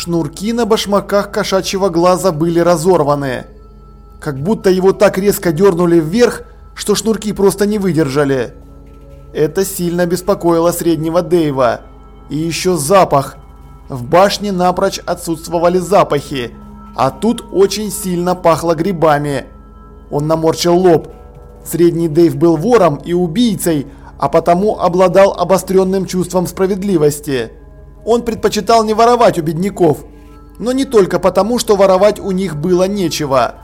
Шнурки на башмаках кошачьего глаза были разорваны. Как будто его так резко дернули вверх, что шнурки просто не выдержали. Это сильно беспокоило среднего Дэйва. И еще запах. В башне напрочь отсутствовали запахи, а тут очень сильно пахло грибами. Он наморщил лоб. Средний Дэйв был вором и убийцей, а потому обладал обостренным чувством справедливости. Он предпочитал не воровать у бедняков, но не только потому, что воровать у них было нечего.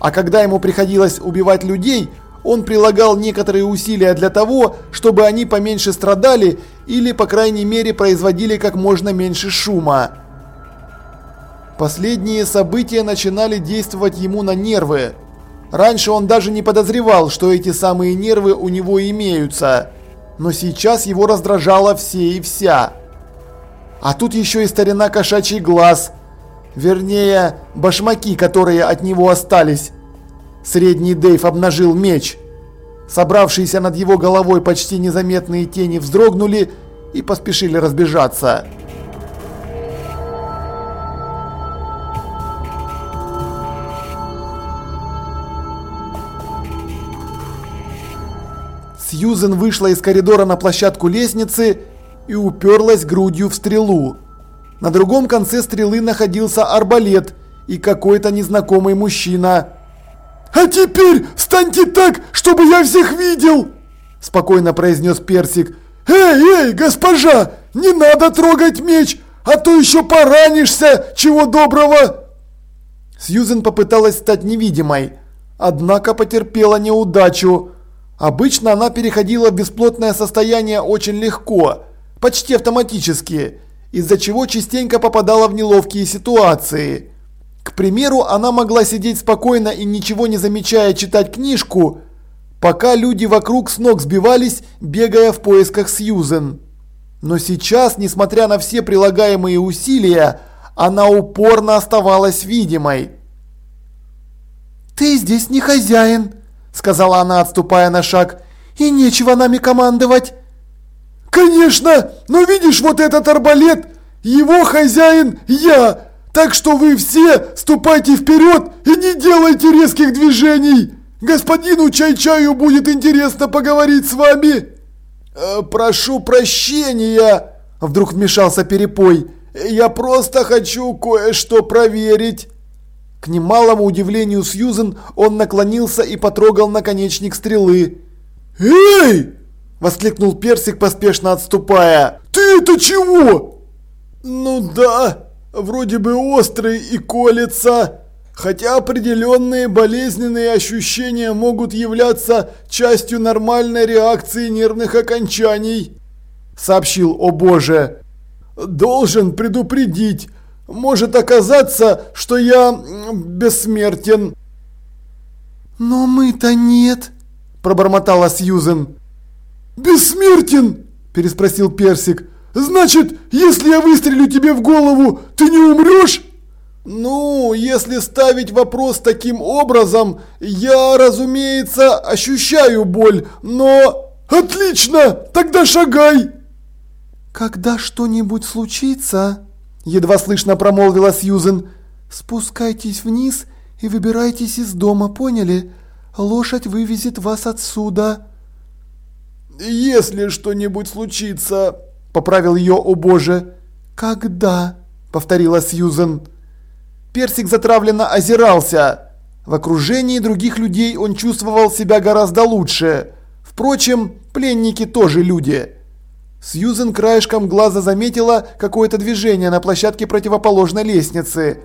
А когда ему приходилось убивать людей, он прилагал некоторые усилия для того, чтобы они поменьше страдали или, по крайней мере, производили как можно меньше шума. Последние события начинали действовать ему на нервы. Раньше он даже не подозревал, что эти самые нервы у него имеются. Но сейчас его раздражало все и вся. А тут еще и старина кошачий глаз. Вернее, башмаки, которые от него остались. Средний Дейв обнажил меч. Собравшиеся над его головой почти незаметные тени вздрогнули и поспешили разбежаться. Сьюзен вышла из коридора на площадку лестницы и уперлась грудью в стрелу. На другом конце стрелы находился арбалет и какой-то незнакомый мужчина. «А теперь встаньте так, чтобы я всех видел!» Спокойно произнес Персик. «Эй, эй, госпожа, не надо трогать меч, а то еще поранишься, чего доброго!» Сьюзен попыталась стать невидимой, однако потерпела неудачу. Обычно она переходила в бесплотное состояние очень легко, почти автоматически, из-за чего частенько попадала в неловкие ситуации. К примеру, она могла сидеть спокойно и ничего не замечая читать книжку, пока люди вокруг с ног сбивались, бегая в поисках Сьюзен. Но сейчас, несмотря на все прилагаемые усилия, она упорно оставалась видимой. «Ты здесь не хозяин», сказала она, отступая на шаг. «И нечего нами командовать!» «Конечно! Но видишь вот этот арбалет? Его хозяин я! Так что вы все ступайте вперед и не делайте резких движений! Господину Чай-Чаю будет интересно поговорить с вами!» э, «Прошу прощения!» Вдруг вмешался Перепой. «Я просто хочу кое-что проверить!» К немалому удивлению Сьюзен он наклонился и потрогал наконечник стрелы. «Эй!» – воскликнул Персик, поспешно отступая. «Ты это чего?» «Ну да, вроде бы острый и колется, хотя определенные болезненные ощущения могут являться частью нормальной реакции нервных окончаний», – сообщил «О боже!» «Должен предупредить, может оказаться, что я бессмертен. Но мы-то нет, пробормотала Сьюзен. Бессмертен? переспросил Персик. Значит, если я выстрелю тебе в голову, ты не умрешь? Ну, если ставить вопрос таким образом, я, разумеется, ощущаю боль, но... Отлично! Тогда шагай! Когда что-нибудь случится, едва слышно промолвила Сьюзен. Спускайтесь вниз и выбирайтесь из дома, поняли? Лошадь вывезет вас отсюда. Если что-нибудь случится, поправил ее о боже. Когда? повторила Сьюзен. Персик затравленно озирался. В окружении других людей он чувствовал себя гораздо лучше. Впрочем, пленники тоже люди. Сьюзен краешком глаза заметила какое-то движение на площадке противоположной лестницы.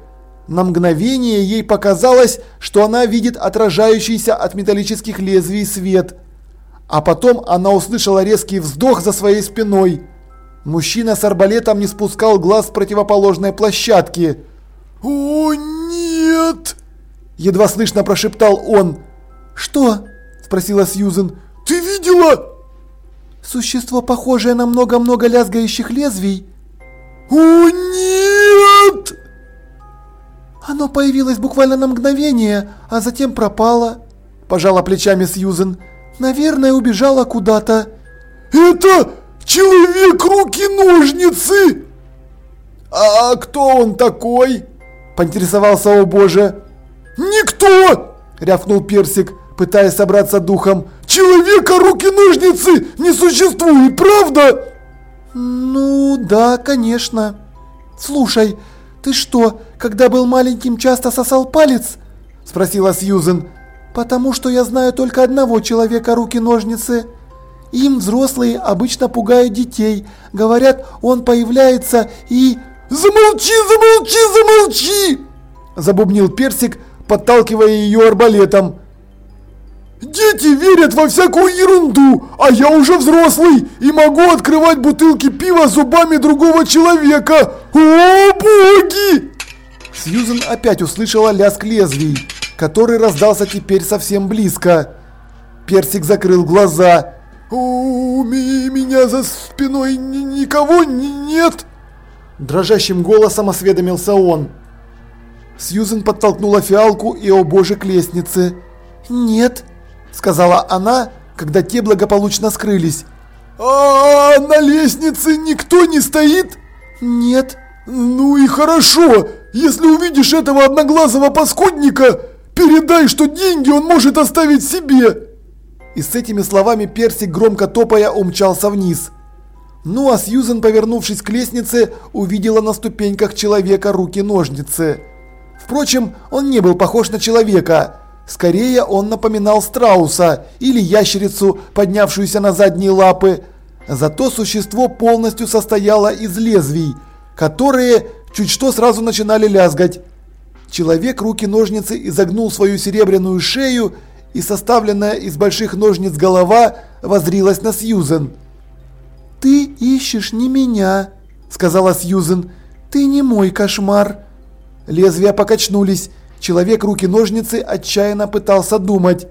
На мгновение ей показалось, что она видит отражающийся от металлических лезвий свет. А потом она услышала резкий вздох за своей спиной. Мужчина с арбалетом не спускал глаз с противоположной площадки. «О, нет!» Едва слышно прошептал он. «Что?» – спросила Сьюзен. «Ты видела?» Существо, похожее на много-много лязгающих лезвий. О, нет! Оно появилось буквально на мгновение, а затем пропало. Пожала плечами Сьюзен. Наверное, убежала куда-то. Это человек-руки-ножницы! «А кто он такой?» – поинтересовался о боже. «Никто!» – рявкнул Персик, пытаясь собраться духом. «Человека руки-ножницы не существует, правда?» «Ну, да, конечно. Слушай, ты что, когда был маленьким, часто сосал палец?» – спросила Сьюзен. «Потому что я знаю только одного человека руки-ножницы». Им взрослые обычно пугают детей. Говорят, он появляется и... «Замолчи, замолчи, замолчи!» Забубнил Персик, подталкивая ее арбалетом. «Дети верят во всякую ерунду, а я уже взрослый и могу открывать бутылки пива зубами другого человека! О, боги!» Сьюзен опять услышала лязг лезвий, который раздался теперь совсем близко. Персик закрыл глаза «У меня за спиной никого нет?» Дрожащим голосом осведомился он. Сьюзен подтолкнула фиалку и о боже к лестнице. «Нет», — сказала она, когда те благополучно скрылись. «А на лестнице никто не стоит?» «Нет». «Ну и хорошо, если увидишь этого одноглазого паскудника, передай, что деньги он может оставить себе». И с этими словами Персик, громко топая, умчался вниз. Ну а Сьюзен, повернувшись к лестнице, увидела на ступеньках человека руки-ножницы. Впрочем, он не был похож на человека. Скорее, он напоминал страуса или ящерицу, поднявшуюся на задние лапы. Зато существо полностью состояло из лезвий, которые чуть что сразу начинали лязгать. Человек руки-ножницы изогнул свою серебряную шею и составленная из больших ножниц голова возрилась на Сьюзен. «Ты ищешь не меня», – сказала Сьюзен. «Ты не мой кошмар». Лезвия покачнулись. Человек руки-ножницы отчаянно пытался думать.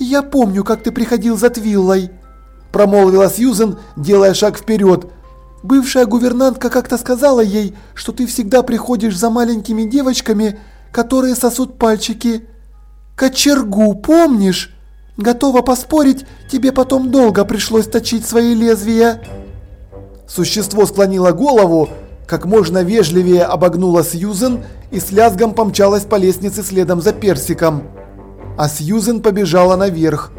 «Я помню, как ты приходил за Твиллой», – промолвила Сьюзен, делая шаг вперед. «Бывшая гувернантка как-то сказала ей, что ты всегда приходишь за маленькими девочками, которые сосут пальчики». Кочергу помнишь? Готова поспорить, тебе потом долго пришлось точить свои лезвия. Существо склонило голову, как можно вежливее обогнуло Сьюзен и с лязгом помчалось по лестнице следом за Персиком. А Сьюзен побежала наверх.